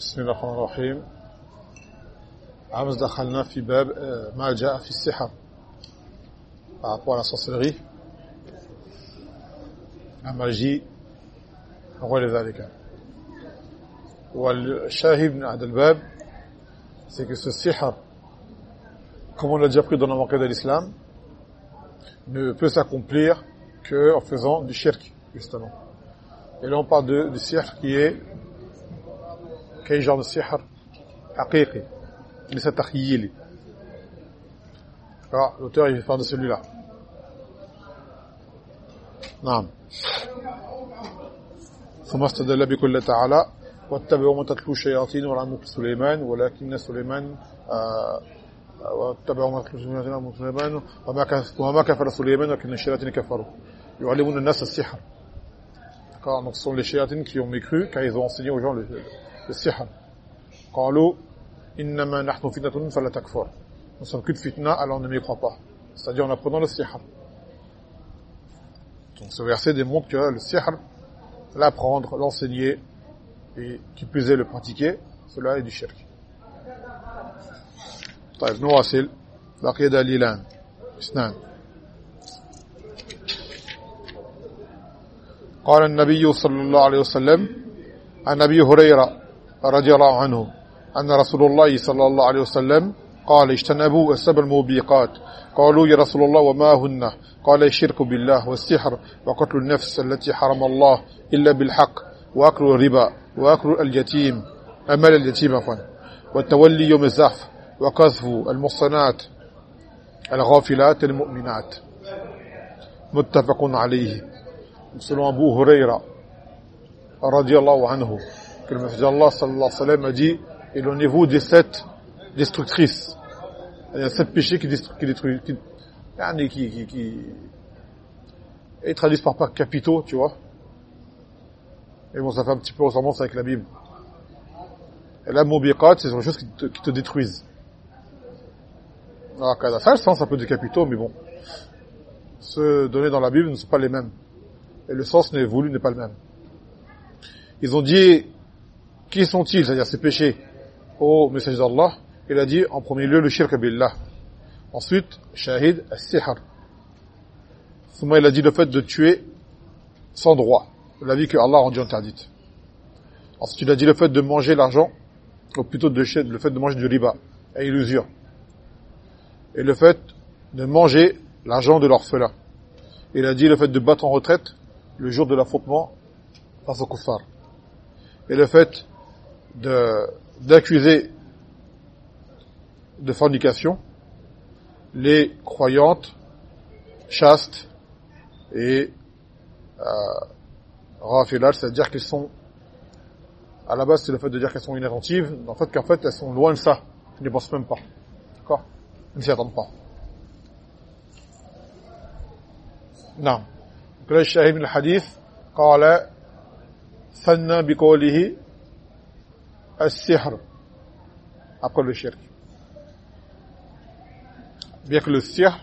بسم الله الرحمن الرحيم عمز دخلنا في باب ما جاء في السحر par rapport à la sorcellerie la magie وغير ذلك والشاهد من هذا الباب c'est que ce sihr comme on l'a déjà pris dans la manquée de l'islam ne peut s'accomplir que en faisant du shirk justement et là on parle de, du sihr qui est de sihr haqiqi ليس تخيلي alors l'auteur il parle de celui-là نعم. ثم استدل بكل تعالى واتبعوا ما تتلو الشياطين وعلى ملك سليمان ولكن سليمان واتبعوا ما تتلو الشياطين وعلى ملك سليمان وما كفر سليمان ولكن الشياطين كفروا. يعلمون الناس السحر. D'accord Donc ce sont les chéatines qui ont mécru car le, le sihr. قالوا إنما نحن فتنة فلا تكفر. Nous sommes que de fitna, alors ne m'y crois pas. C'est-à-dire en apprenant le sihr. Donc ce verset démontre que le sihr, l'apprendre, l'enseigner, et qui plus est le pratiquer, cela est du shirk. طيب نواصل بقي دليلان اثنان قال النبي صلى الله عليه وسلم عن ابي هريره رضي الله عنه أن رسول الله صلى الله عليه وسلم قال اجتنبوا السبع الموبقات. قالوا يا رسول الله وما هن؟ قال الشرك بالله والسحر وقتل النفس التي حرم الله إلا بالحق وأكل الربا وأكل اليتيم أمال اليتيم عفوا. والتولي يوم الزحف وقذف المحصنات الغافلات المؤمنات. متفق عليه. selon Abu Huraira radiallahu anhu que le Messie Allah sallallahu alayhi wa sallam a dit éloignez-vous des sept destructrices. Il y a sept péchés qui détruisent qui, qui, qui, qui, et traduisent par, par capitaux tu vois. Et bon ça fait un petit peu ressemblance avec la Bible. Et la mubiqat c'est des choses qui te, qui te détruisent. Alors ça a le sens un peu de capitaux mais bon. Ceux donnés dans la Bible ne sont pas les mêmes. Et le sens n'est voulu n'est pas le même. Ils ont dit qui sont-ils, c'est-à-dire ces péchés au message d'Allah Il a dit en premier lieu le shirk billah. Ensuite, shahid as-sihr. Souvent il a dit le fait de tuer sans droit, la vie que Allah a rendue interdite. Ensuite, il a dit le fait de manger l'argent, ou plutôt le fait de manger du riba, et l'usure. Et le fait de manger l'argent de l'orphelin. Il a dit le fait de battre en retraite le jour de l'affrontement face au kuffar. Et le fait d'accuser de, de fornication les croyantes chastes et euh, rafilat, c'est-à-dire qu'elles sont à la base c'est le fait de dire qu'elles sont inattentives, en fait qu'en fait elles sont loin de ça, elles n'y pensent même pas. D'accord Elles ne s'y attendent pas. Non. قال الشاهد من الحديث قال ثنى بقوله As-sihr, après le shirk. Bien que le sihr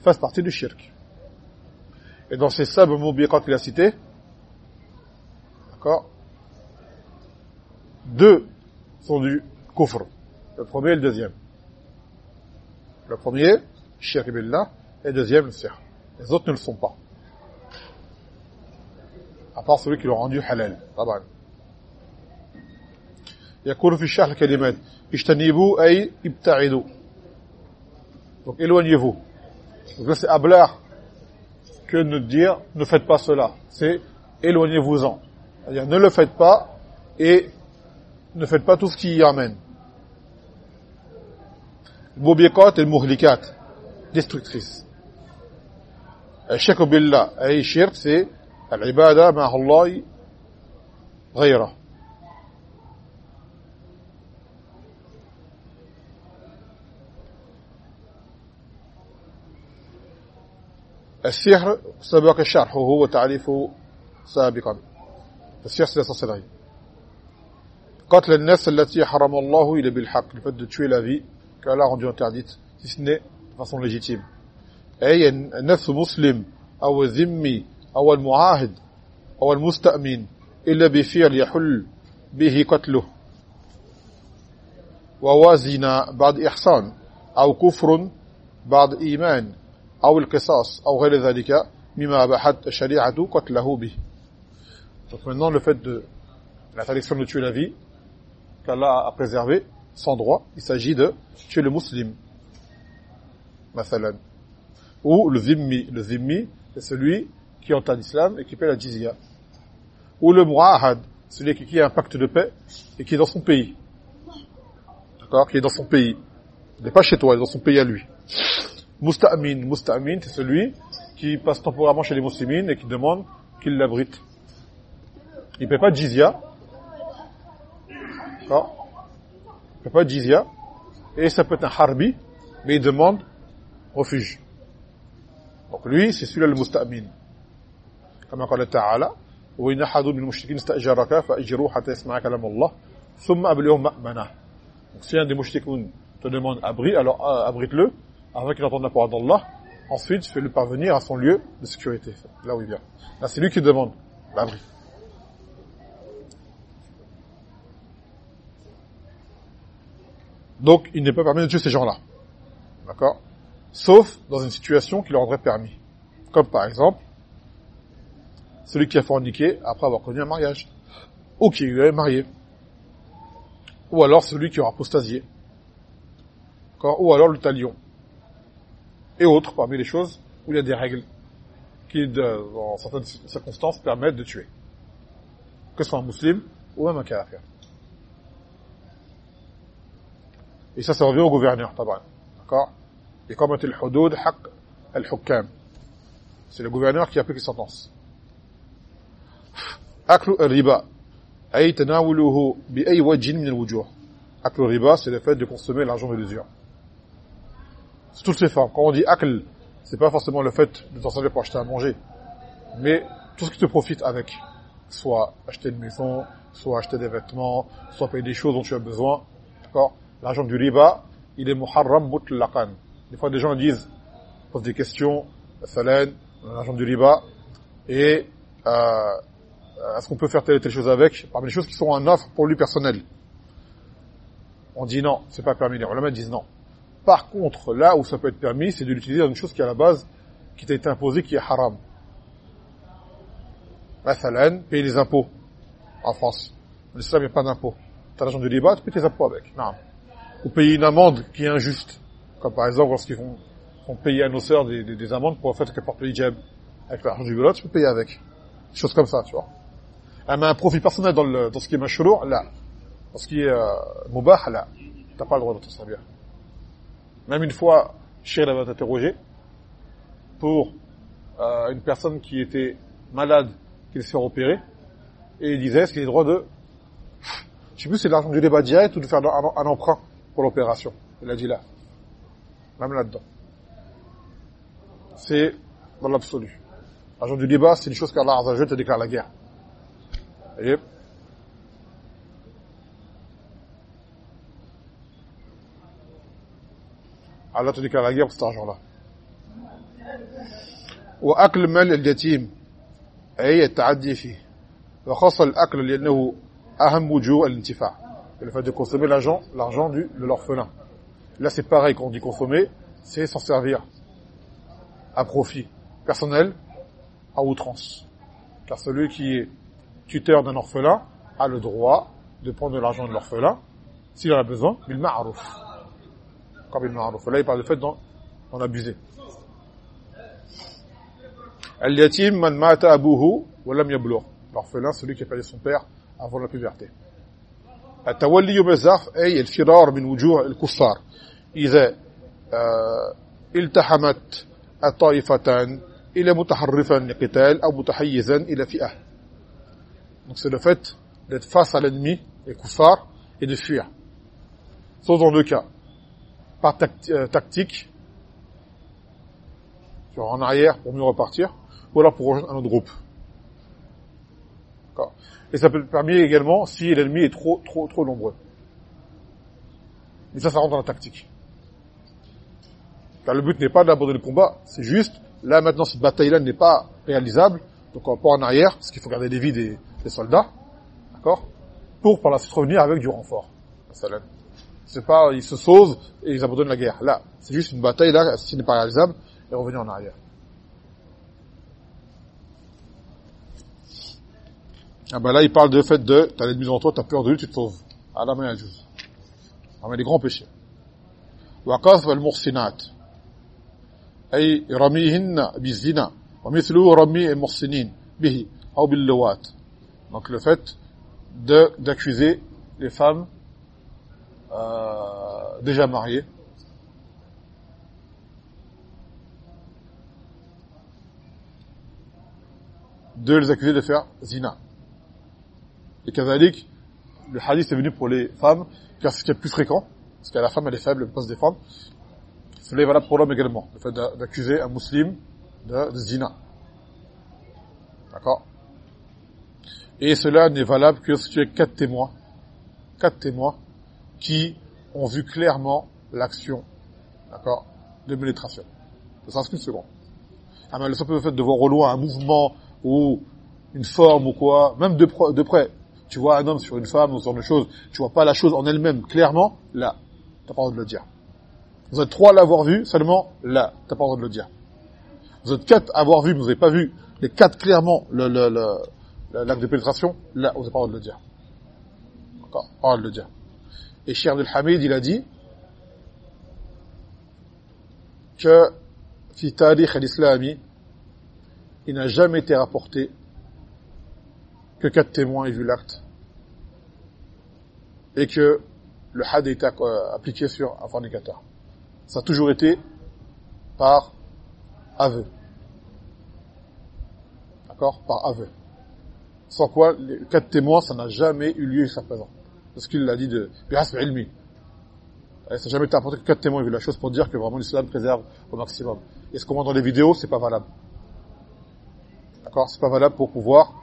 fasse partie du shirk. Et dans ces sabres moubiqat qu'il a cités, d'accord, deux sont du kufr. Le premier et le deuxième. Le premier, shirk billah, et le deuxième, le. Les autres ne le sont pas. À part celui qui l'a rendu halal. Taban. يقول في الشرح الكلمات اجتنبوا اي ابتعدوا donc éloignez-vous donc là c'est ablar que de dire ne faites pas cela c'est éloignez-vous-en c'est-à-dire ne le faites pas et ne faites pas tout ce qui y amène الموبقات المهلكات destructrices الشرك بالله اي شرك c'est العبادة مع الله غيره السحر سبق شرحه وتعريفه سابقا. السحر c'est la sorcellerie قتل الناس التي حرم الله إلى بالحق. Le fait de tuer la vie qu'Allah a rendue interdite si أي النفس مسلم أو ذمي أو المعاهد أو المستأمن إلا بفعل يحل به قتله. ووازن بعد إحسان أو كفر بعد إيمان. أو القصاص أو غير ذلك مما أباحت الشريعة قتله به Donc maintenant le fait de l'interdiction de tuer la vie qu'Allah a préservé sans droit, il s'agit de tuer le musulman. Mathalan. Ou le zimmi. Le zimmi, c'est celui qui entend l'islam et qui paie la jizya. Ou le mu'ahad, celui qui a un pacte de paix et qui est dans son pays. D'accord Qui est dans son pays. Il n'est pas chez toi, il est dans son pays à lui. Musta'min. Musta'min, c'est celui qui passe temporairement chez les musulmans et qui demande qu'il l'abrite. Il ne paie pas de jizya. D'accord Il ne paie pas de jizya. Et ça peut être un harbi, mais il demande refuge. Donc lui, c'est celui-là le musta'min. Comme قال تعالى وإن أحد من المشركين استأجرك فأجروه حتى يسمع كلام الله ثم أبلغه مأمنه Donc si un des mouchetikoun te demande abri, alors euh, abrite-le avant qu'il entende la parole d'Allah. Ensuite, fais-le parvenir à son lieu de sécurité, là où il vient. Là, c'est lui qui demande l'abri. Donc, il n'est pas permis de tuer ces gens-là. D'accord? Sauf dans une situation qui leur aurait permis. Comme par exemple, celui qui a forniqué après avoir connu un mariage. Ou qui est marié ou alors celui qui aura apostasié, ou alors le talion, et autres parmi les choses où il y a des règles qui, dans certaines circonstances, permettent de tuer. Que ce soit un musulman ou même un kafir. Et ça, ça revient au gouverneur, D'accord? Et comme est le hudud, haq al-hukam. C'est le gouverneur qui applique les sentences. Aklu al-riba. Ay tanawuluhu bi ay wajhin min al-wujuh. Aklu riba c'est le fait de consommer l'argent de l'usure. C'est toutes ces formes. Quand on dit akl, c'est pas forcément le fait de t'en servir pour acheter à manger, mais tout ce qui te profite avec. Soit acheter une maison, soit acheter des vêtements, soit payer des choses dont tu as besoin. D'accord? L'argent du riba, il est muharram mutlaqan. Des fois, des gens disent, posent des questions, l'argent du riba, et euh, est-ce qu'on peut faire telle et telle chose avec? Parmi les choses qui sont en offre pour lui personnel. On dit non, c'est pas permis. Les ulama disent non. Par contre, là où ça peut être permis, c'est de l'utiliser dans une chose qui à la base, qui t'a été imposée, qui est haram. Mathalan, payer les impôts en France. En islam, il n'y a pas d'impôt. T'as l'argent de libat, tu payes tes impôts avec. Non. Ou payer une amende qui est injuste. Comme par exemple, lorsqu'ils font, font payer à nos sœurs des, des, amendes pour le fait qu'elles portent le hijab. Avec l'argent du libat, tu peux payer avec. Des choses comme ça, tu vois. Elle met un profit personnel dans, le, dans ce qui est mashrour, là. Dans ce qui est euh, mubah, là. T'as pas le droit de te servir. Même une fois, Cheikh l'avait interrogé pour euh, une personne qui était malade, qui se fait opérer, et il disait, est-ce qu'il a le droit de... Je sais plus, c'est de l'argent du débat direct ou de faire un, emprunt pour l'opération. Il a dit là. Même là-dedans. C'est dans l'absolu. L'argent du débat, c'est une chose qu'Allah Azzajal te déclare la guerre. Allah te déclare la guerre pour cet argent-là. وأكل مال اليتيم أي التعدي فيه وخاص الأكل لأنه أهم وجوه الانتفاع le fait de consommer l'argent l'argent de l'orphelin là c'est pareil quand on dit consommer c'est s'en servir à profit personnel à outrance car celui qui est tuteur d'un orphelin a le droit de prendre de l'argent de l'orphelin s'il en a besoin, bil ma'ruf. Comme bil ma'ruf. Là, il parle de fait d'en abuser. Al-yatim man mata abuhu wa lam yablugh. L'orphelin, celui qui a perdu son père avant la puberté. التولي بالزحف أي الفرار من وجوه الكفار إذا التحمت الطائفتان إلى متحرفا لقتال أو متحيزا إلى فئة donc c'est le fait d'être face à l'ennemi, les kuffars, et de fuir. Sauf dans deux cas. Par euh, tactique, en arrière pour mieux repartir, ou alors pour rejoindre un autre groupe. Et ça peut permettre également si l'ennemi est trop, trop, trop nombreux. Mais ça, ça rentre dans la tactique. Car le but n'est pas d'abandonner le combat, c'est juste, là maintenant cette bataille-là n'est pas réalisable, donc on part en arrière, parce qu'il faut garder les vies des, des soldats, d'accord Pour par la suite revenir avec du renfort. C'est pas, ils se sauvent et ils abandonnent la guerre. Là, c'est juste une bataille, là, si n'est pas réalisable, et revenir en arrière. Ah ben là, il parle de fait de, t'as l'ennemi devant toi, t'as peur de lui, tu te sauves. Ah là, mais juste. Ah mais les grands péchés. وقذف المحسنات أي رميهن بالزنا ومثله رمي المحسنين به أو باللوات donc le fait de d'accuser les femmes euh, déjà mariées de les accuser de faire zina. Et kazalik le hadith est venu pour les femmes car c'est ce qui est plus fréquent parce que la femme elle est faible elle peut pas se défendre cela est valable pour l'homme également le fait d'accuser un musulman de, de zina. D'accord? Et cela n'est valable que si tu as quatre témoins, quatre témoins qui ont vu clairement l'action, d'accord, de pénétration. Ça qu'une seconde. Ah mais le simple fait de voir au loin un mouvement ou une forme ou quoi, même de, près, tu vois un homme sur une femme ou genre de choses, tu vois pas la chose en elle-même clairement, là, t'as pas le droit de le dire. Vous êtes trois à l'avoir vu, seulement là, t'as pas le droit de le dire. Vous êtes quatre à avoir vu, mais vous n'avez pas vu les quatre clairement le, le, le l'acte de pénétration, là, on n'a pas le droit de le dire. Encore, pas le droit de le dire. Et Cheikh Abdel Hamid, il a dit que fi tarikh al-islami, il n'a jamais été rapporté que quatre témoins aient vu l'acte et que le had été appliqué sur un fornicateur. Ça a toujours été par aveu. D'accord? Par aveu. Sans quoi, quatre témoins, ça n'a jamais eu lieu jusqu'à présent. Parce qu'il l'a dit de Bihasb ilmi. Ça n'a jamais été apporté que quatre témoins vu la chose pour dire que vraiment l'islam préserve au maximum. Et ce qu'on voit dans les vidéos, c'est pas valable. D'accord? C'est pas valable pour pouvoir...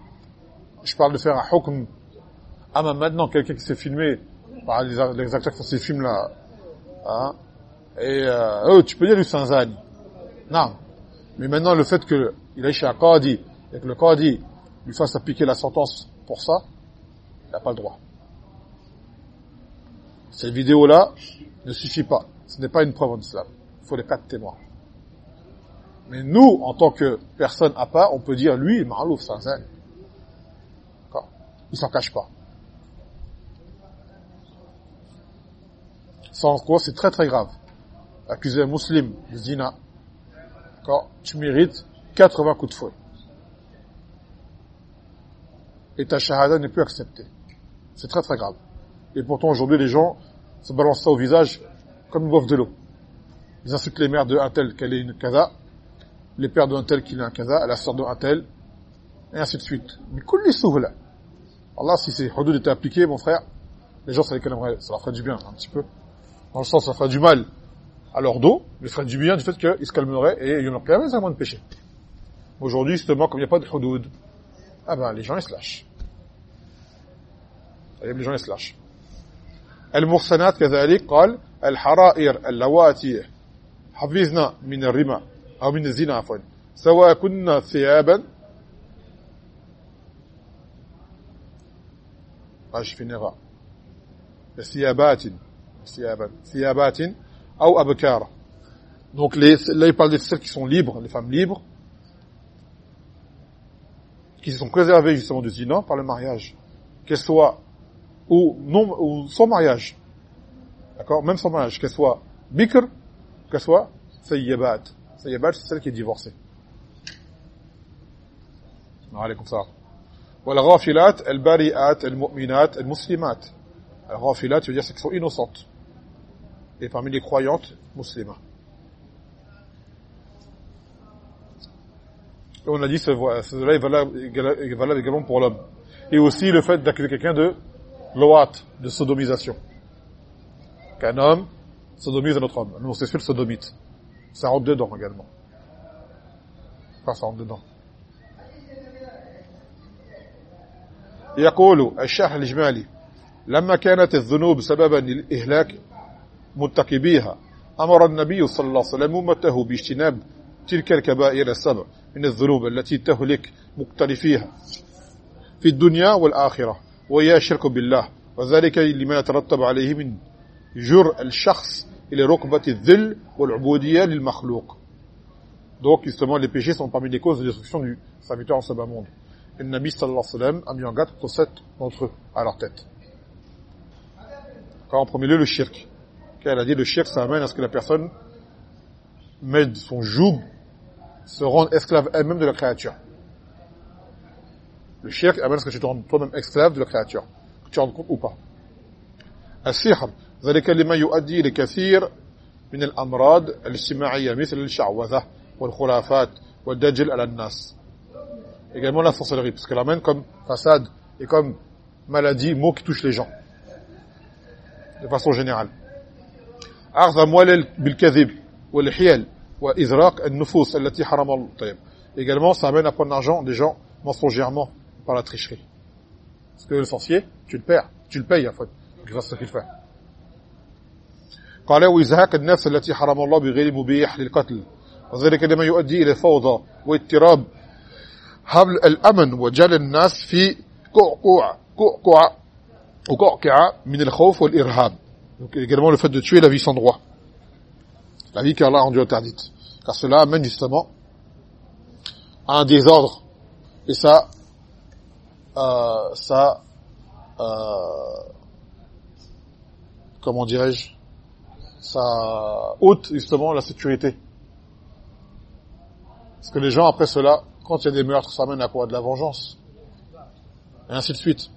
Je parle de faire un hukm. Ah, mais maintenant, quelqu'un qui s'est filmé par les, acteurs qui font ces films-là, hein, et euh, oh, tu peux dire du Sanzani. Non. Mais maintenant, le fait qu'il aille chez un Qadi, et que le Qadi lui fasse appliquer la sentence pour ça, il n'a pas le droit. Cette vidéo-là ne suffit pas. Ce n'est pas une preuve en islam. Il faut les quatre témoins. Mais nous, en tant que personne à part, on peut dire, lui, Marlouf, c'est. Il s'en cache pas. Sans quoi, c'est très très grave. Accuser un musulman de zina, tu mérites 80 coups de fouet et ta shahada n'est plus acceptée. C'est très très grave. Et pourtant, aujourd'hui, les gens se balancent ça au visage comme ils boivent de l'eau. Ils insultent les mères d'un tel qu'elle est une casa, les pères d'un tel qu'il est un casa, la sœur d'un tel, et ainsi de suite. Mais coule les là. Allah, si ces hudud étaient appliqués, mon frère, les gens, ça, les calmerait, ça leur ferait du bien, un petit peu. Dans le sens, ça ferait du mal à leur dos, mais ça ferait du bien du fait qu'ils se calmeraient et ils n'auraient pas moins de péché. Aujourd'hui, justement, comme il n'y a pas de hudud, ah ben, les gens, ils se lâchent. Les gens, ils se lâchent. المحصنات كذلك قال الحرائر اللواتي حفظنا من الرمى أو من الزنا عفوا سواء كنا ثيابا اش في نغا ثيابات ثيابا ثيابات أو أبكارا donc les, là il parle de celles qui sont libres les femmes libres qui sont préservées justement du zina par le mariage qu'elles soient ou, non, ou sans mariage. D'accord Même sans mariage, qu'elle soit bikr, qu'elle soit sayyabat. Sayyabat, c'est celle qui est divorcée. عليكم السلام والغافلات البارئات المؤمنات المسلمات الغافلات veut dire celles qui sont innocentes et parmi les croyantes musulmanes et on a dit cela est valable également pour l'homme et aussi le fait d'accuser quelqu'un de loat de sodomisation. Qu'un homme sodomise un autre homme. Un homosexuel sodomite. Ça rentre dedans également. Enfin, ça rentre dedans. يقول الشرح الإجمالي لما كانت الذنوب سببا للإهلاك مرتكبيها أمر النبي صلى الله عليه وسلم أمته باجتناب تلك الكبائر السبع من الذنوب التي تهلك مقترفيها في الدنيا والآخرة وهي الشرك بالله وذلك لما يترتب عليه من جر الشخص إلى ركبة الذل والعبودية للمخلوق donc justement les péchés sont parmi les causes de destruction du serviteur en ce bas monde et le Nabi sallallahu alayhi wa sallam a mis en garde contre sept d'entre eux à leur tête quand en premier lieu le shirk car elle a dit le shirk ça amène à ce que la personne mette son joug se rende esclave elle-même de la créature le shirk amène à ce que tu te rendes toi-même esclave de la créature que tu te rendes compte ou pas السحر ذلك لما يؤدي لكثير من الأمراض الاجتماعية مثل الشعوذة والخلافات والدجل على الناس également la sorcellerie parce qu'elle amène comme façade et comme maladie mot qui touche les gens de façon générale أخذ أموال بالكذب والحيل وإزراق النفوس التي حرم الله طيب également ça amène à prendre l'argent des gens mensongèrement par la tricherie parce que le sorcier tu le perds tu le payes en fait il fasse ce qu'il fait قال وإزهاق النفس التي حرم الله بغير مبيح للقتل وذلك لما يؤدي إلى فوضى واضطراب حبل الأمن وجعل الناس في قعقع قعقع وقعقع من الخوف والإرهاب donc également le fait de tuer la vie sans droit la vie qu'Allah a rendue interdite car cela amène justement à un désordre et ça euh, ça, euh, comment dirais-je, ça ôte justement la sécurité. Parce que les gens, après cela, quand il y a des meurtres, ça amène à quoi? De la vengeance. Et ainsi de suite.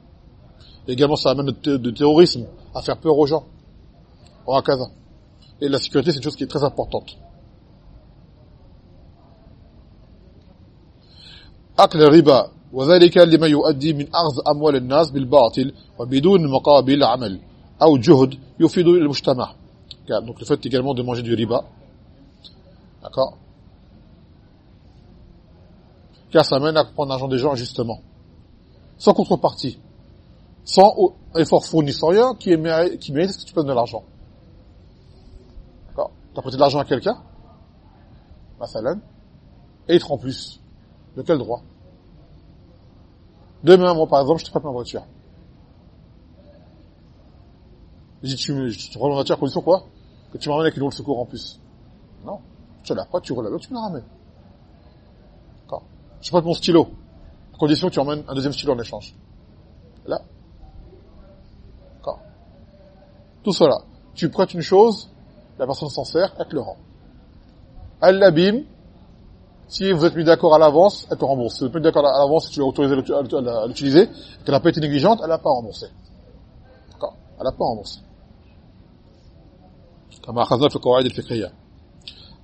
Également, ça amène de, terrorisme, à faire peur aux gens. Au Akaza. Et la sécurité, c'est une chose qui est très importante وذلك لما يؤدي من أخذ أموال الناس بالباطل وبدون مقابل عمل أو جهد يفيد المجتمع donc le fait également de manger du riba. D'accord Car ça mène à prendre l'argent des gens justement. Sans contrepartie. Sans effort fourni, sans rien qui, mérite, qui mérite ce que tu peux donner de l'argent. D'accord Tu as prêté de l'argent à quelqu'un Masalan. Et il te rend plus. De quel droit Demain, moi par exemple, je te prête ma voiture. Je dis, tu, tu rends ma voiture à condition quoi? Que tu m'emmènes avec une autre secours en plus. Non. Tu pas, tu roules tu me la ramènes. D'accord. Je prête mon stylo. À condition que tu emmènes un deuxième stylo en échange. Là. D'accord. Tout cela. Tu prêtes une chose, la personne s'en sert, elle te le rend. Elle l'abîme Si vous êtes mis d'accord à l'avance, elle te rembourse. Si vous êtes mis d'accord à l'avance, si tu l'as autorisé à l'utiliser, qu'elle n'a pas été négligente, elle n'a pas remboursé. D'accord Elle n'a pas remboursé. كما أخذنا في القواعد الفقهية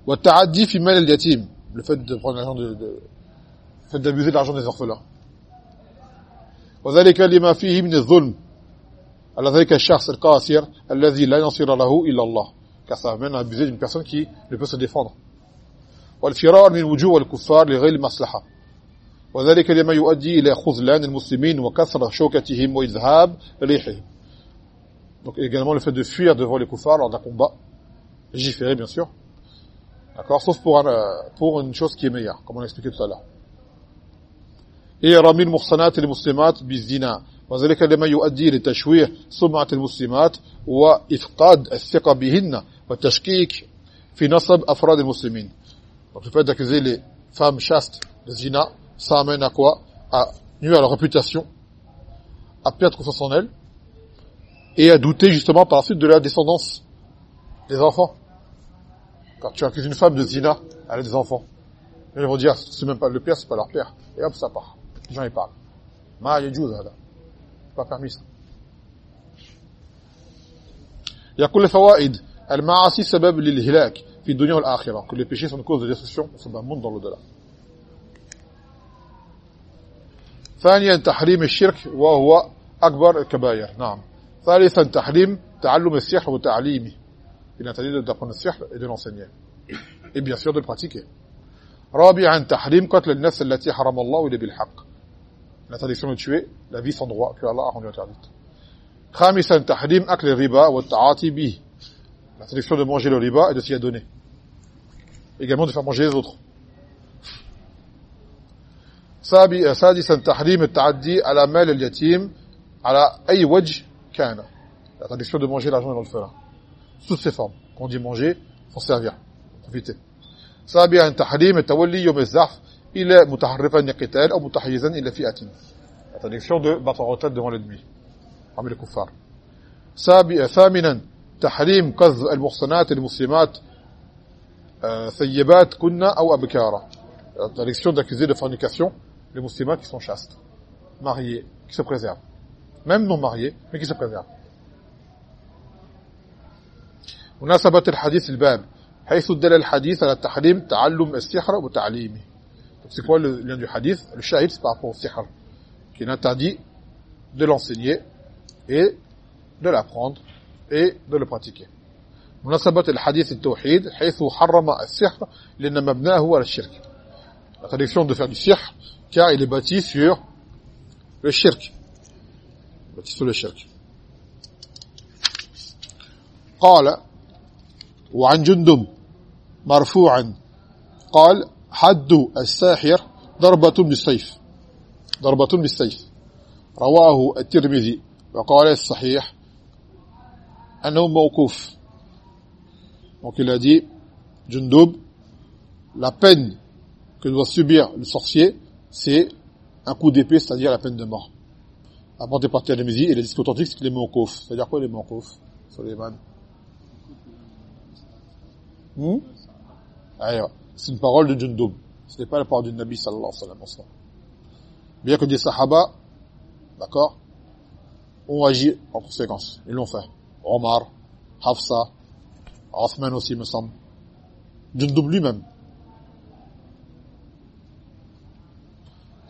والتعدي في مال اليتيم le fait de prendre l'argent de, de le fait d'abuser de l'argent des orphelins وذلك لما فيه من الظلم على ذلك الشخص القاسر الذي لا ينصر له إلا الله car ça amène à abuser d'une personne qui ne peut se défendre والفرار من وجوه الكفار لغير المصلحة. وذلك لما يؤدي إلى خذلان المسلمين وكثرة شوكتهم وإذهاب ريحهم. Donc également le fait de fuir devant les kuffars lors d'un combat. Légiféré bien sûr. D'accord? Sauf pour pour une chose qui est meilleure comme on l'a expliqué tout à l'heure. Et رمي المحصنات المسلمات بالزنا وذلك لما يؤدي لتشويه سمعة المسلمات وإفقاد الثقة بهن والتشكيك في نصب أفراد المسلمين. donc le fait d'accuser les femmes chastes de zina ça amène à quoi à nuire à leur réputation à perdre confiance en elles et à douter justement par la suite de la descendance des enfants quand tu accuses une femme de zina, elle a des enfants. ils vont dire, c'est même pas le père, c'est pas leur père. Et hop, ça part. Les gens, ils parlent. Ma yajuz, là. Pas permis, ça. يقول الفوائد المعاصي سبب للهلاك في الدنيا والآخرة. كل البيشي سنة كوز الجسوشون سنة من ضلو دلا ثانيا تحريم الشرك وهو أكبر الكبائر نعم. ثالثا تحريم تعلم السحر وتعليمه. بنا تليل دفن السحر إلى نصنية et bien sûr de رابعاً تحريم قتل النفس التي حرم الله إلى بالحق. La tradition de tuer la vie sans droit que Allah خامساً تحريم أكل الربا والتعاطي به. L'interdiction de manger le riba et de s'y adonner. Également de faire manger les autres. سادسا تحريم التعدي على مال اليتيم على أي وجه كان. L'interdiction de manger l'argent de l'orphelin. toutes ses formes quand dit manger faut servir profiter سابعا تحريم التولي يوم الزحف إلى متحرفا لقتال أو متحيزا إلى فئة interdiction de battre en retraite devant l'ennemi parmi les kuffars سابعا ثامنا تحريم قذف المحصنات المسلمات ثيبات كنا أو أبكارا interdiction d'accuser de fornication les musulmans qui sont chastes mariés qui se préservent même non mariés mais qui se préservent مناسبة الحديث الباب حيث دل الحديث على التحريم تعلم السحر وتعليمه c'est quoi le lien du hadith le shahid c'est par rapport au sihr qui est interdit de l'enseigner et de l'apprendre Et de le pratiquer. مناسبة الحديث التوحيد حيث حرم السحر لأن مبناه على الشرك. L'interdiction de faire du sihr car il est bâti sur le shirk. Bâti sur le shirk. قال وعن جندب مرفوعا. قال حد الساحر ضربة بالسيف. ضربة بالسيف. رواه الترمذي وقال الصحيح annahu mawquf. Donc il a dit Jundub la peine que doit subir le sorcier, c'est un coup d'épée, c'est-à-dire la peine de mort. Apporté par Tirmizi et les disques authentiques, c'est qu'il est mawquf. C'est-à-dire quoi les mawquf Soleiman hmm? C'est une parole de Jundub. Ce n'est pas la parole du Nabi sallallahu alayhi wa sallam. Bien que des sahaba, d'accord, ont agi en conséquence. Ils l'ont fait. Omar, Hafsa, Othman aussi, me semble. Jundub lui-même.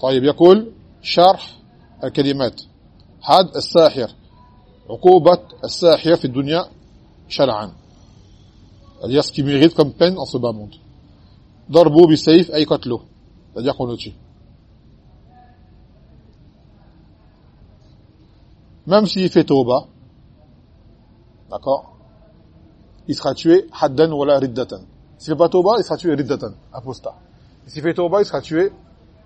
طيب يقول شرح الكلمات حد الساحر عقوبة الساحر في الدنيا شرعا c'est-à-dire ce qui mérite comme peine en ce bas monde. Bi sayf ay qatlu, c'est-à-dire qu'on le tue. Même s'il fait tauba, d'accord, il sera tué haddan wala riddatan. S'il fait pas tauba, il sera tué riddatan, apostat. S'il fait tauba, il sera tué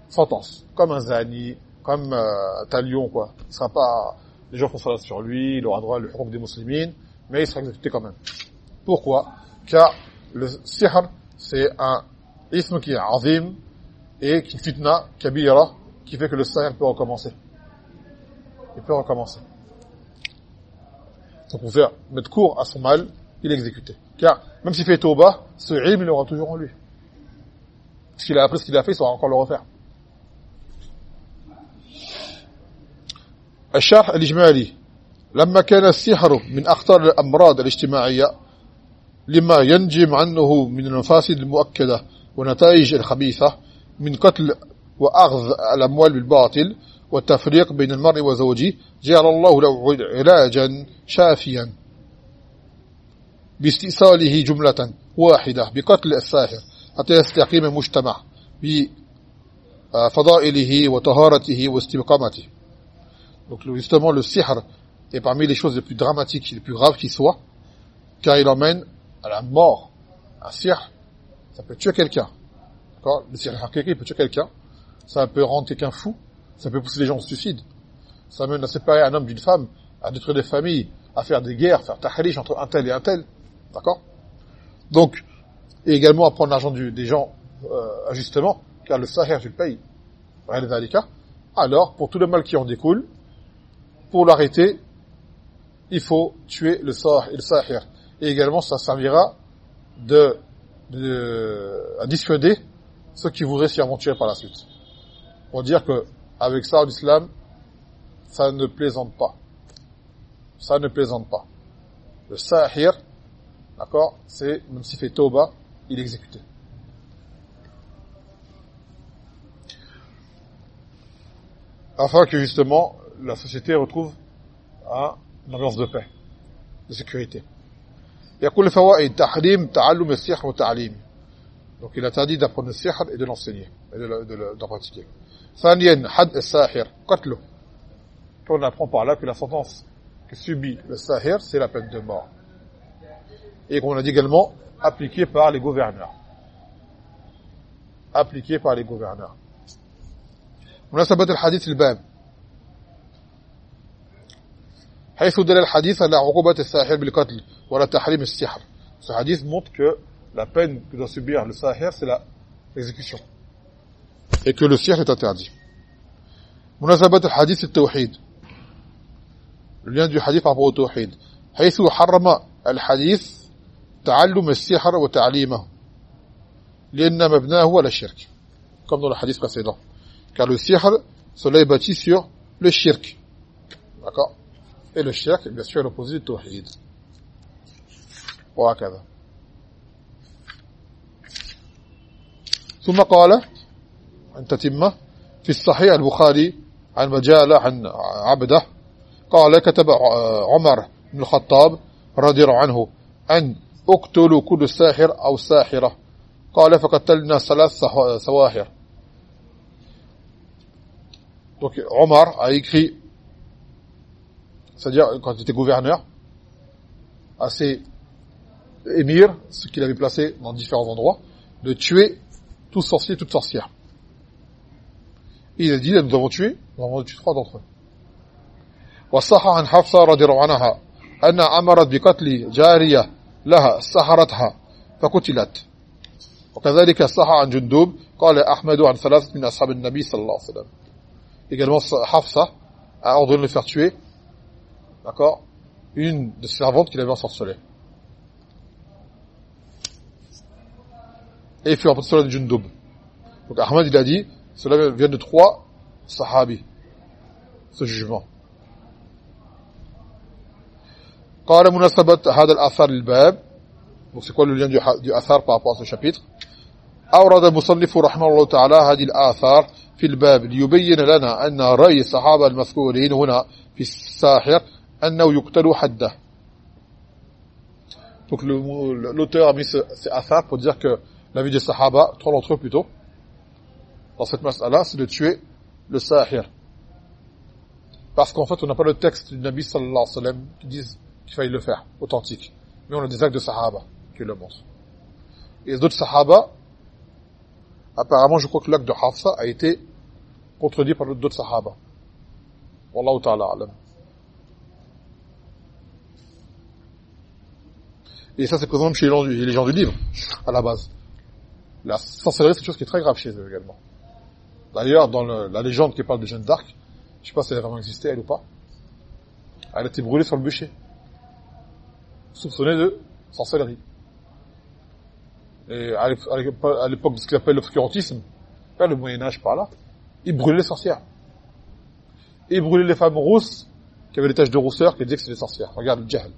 sentence, comme un zani, comme euh, talion quoi. Il sera pas les gens font ça sur lui, il aura droit au hukm des musulmans, mais il sera exécuté quand même. Pourquoi? Car le sihr, c'est un isme qui est azim et qui fitna, kabira, qui fait que le sihr peut recommencer. Il peut recommencer. Donc pour faire mettre court à son mal, il est exécuté. Car même s'il fait tauba, ce ilm, il aura toujours en lui. Ce qu'il a appris, ce qu'il a fait, il saura encore le refaire. الشرح الإجمالي لما كان السحر من أخطر الأمراض الاجتماعية لما ينجم عنه من المفاسد المؤكدة ونتائج الخبيثة من قتل وأخذ الأموال بالباطل والتفريق بين المرء وزوجه جعل الله له علاجا شافيا باستئصاله جملة واحدة بقتل الساحر حتى يستقيم المجتمع بفضائله وطهارته واستقامته Donc justement le sihr est parmi les choses les plus dramatiques et les plus graves qui soient car il emmène à la mort. Un sihr, ça peut tuer quelqu'un. D'accord Le sihr hakiki peut tuer quelqu'un. Ça peut rendre quelqu'un fou. Ça peut pousser les gens au suicide. Ça mène à séparer un homme d'une femme, à détruire des familles, à faire des guerres, faire tahrish entre un tel et un tel. D'accord? Donc, et également à prendre l'argent des gens euh, car le sahir, tu le payes. Alors, pour tout le mal qui en découle, pour l'arrêter, il faut tuer le sahir. Le sahir et également ça servira de, de à dissuader ceux qui voudraient s'y aventurer par la suite. Pour dire que avec ça l'islam ça ne plaisante pas. Ça ne plaisante pas. Le sahir, d'accord, c'est même s'il fait tauba, il est exécuté. Afin que justement la société retrouve une ambiance de paix, de sécurité. يقول الفوائد تحريم تعلم السحر وتعليمه donc il a interdit d'apprendre le sihr et de l'enseigner et de le, de le de pratiquer ثانيا حد الساحر قتله on apprend par là que la sentence que subit le sahir c'est la peine de mort et qu'on a dit également appliquée par les gouverneurs appliquée par les gouverneurs مناسبة الحديث الباب حيث دل الحديث على عقوبة الساحر بالقتل ولا تحريم السحر ce hadith montre que la peine que doit subir le sahir c'est l'exécution Et que le sihr est interdit مناسبة الحديث التوحيد le lien du hadith par rapport au tawhid حيث حرم الحديث تعلم السحر وتعليمه لأن مبناه هو الشرك comme dans le hadith précédent car le sihr cela est bâti sur le shirk d'accord et le shirk bien sûr est l'opposé du tawhid وهكذا ثم قال عن تتمة في الصحيح البخاري عن مجالة عن عبده قال كتب عمر بن الخطاب رضي الله عنه أن اقتلوا كل ساحر أو ساحرة قال فقتلنا ثلاث سواحر Donc Omar a écrit, c'est-à-dire quand il était gouverneur, à ses émirs, ce qu'il avait placé dans différents endroits, de tuer tout sorcier, toute sorcière. Il a dit, nous avons tué, nous avons tué trois d'entre eux. وصح عن حفصة رضي الله عنها أن أمرت بقتل جارية لها سحرتها فقتلت وكذلك صح عن جندوب قال أحمد عن ثلاثة من أصحاب النبي صلى الله عليه وسلم également Hafsa a ordonné de faire tuer, d'accord, une des servantes qu'il avait ensorcelée. Et il fut cela de Jundub. Donc Ahmad il a dit, cela vient de trois sahabis, ce jugement. قال مناسبة هذا الأثر للباب donc c'est quoi le lien du, du athar par rapport à ce chapitre أورد المصنف رحمه الله تعالى هذه الآثار في الباب ليبين لنا أن رأي الصحابة المذكورين هنا في الساحر أنه يقتل حده Donc l'auteur a mis ce, ces athar pour dire que l'avis des sahaba, trois d'entre eux plutôt, dans cette mas'ala, c'est de tuer le sahir. Parce qu'en fait, on n'a pas le texte du Nabi sallallahu alayhi wa sallam qui dit qu'il fallait le faire, authentique. Mais on a des actes de sahaba qui le montrent. Et d'autres sahaba, apparemment, je crois que l'acte de Hafsa a été contredit par d'autres sahaba. Wallahu ta'ala alam. Et ça, c'est présent chez les gens, du, livre, à la base. La sorcellerie, c'est quelque chose qui est très grave chez eux également. D'ailleurs, dans la légende qui parle de Jeanne d'Arc, je sais pas si elle a vraiment existé, elle ou pas, elle a été brûlée sur le bûcher. Soupçonnée de sorcellerie. Et à l'époque de ce qu'il appelle l'obscurantisme, le Moyen-Âge par là, il brûlait les sorcières. il brûlait les femmes rousses qui avaient des taches de rousseur qui disaient que c'était des sorcières. Regarde le djihad.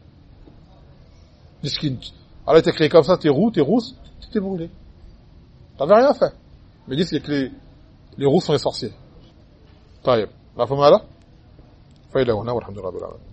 Alors, t'es créé comme ça, t'es roux, t'es rousse, tu t'es brûlé. T'avais rien fait. Mais disent que les, les rousses sont les sorciers. طيب. La femme là? فإلى هنا والحمد لله رب العالمين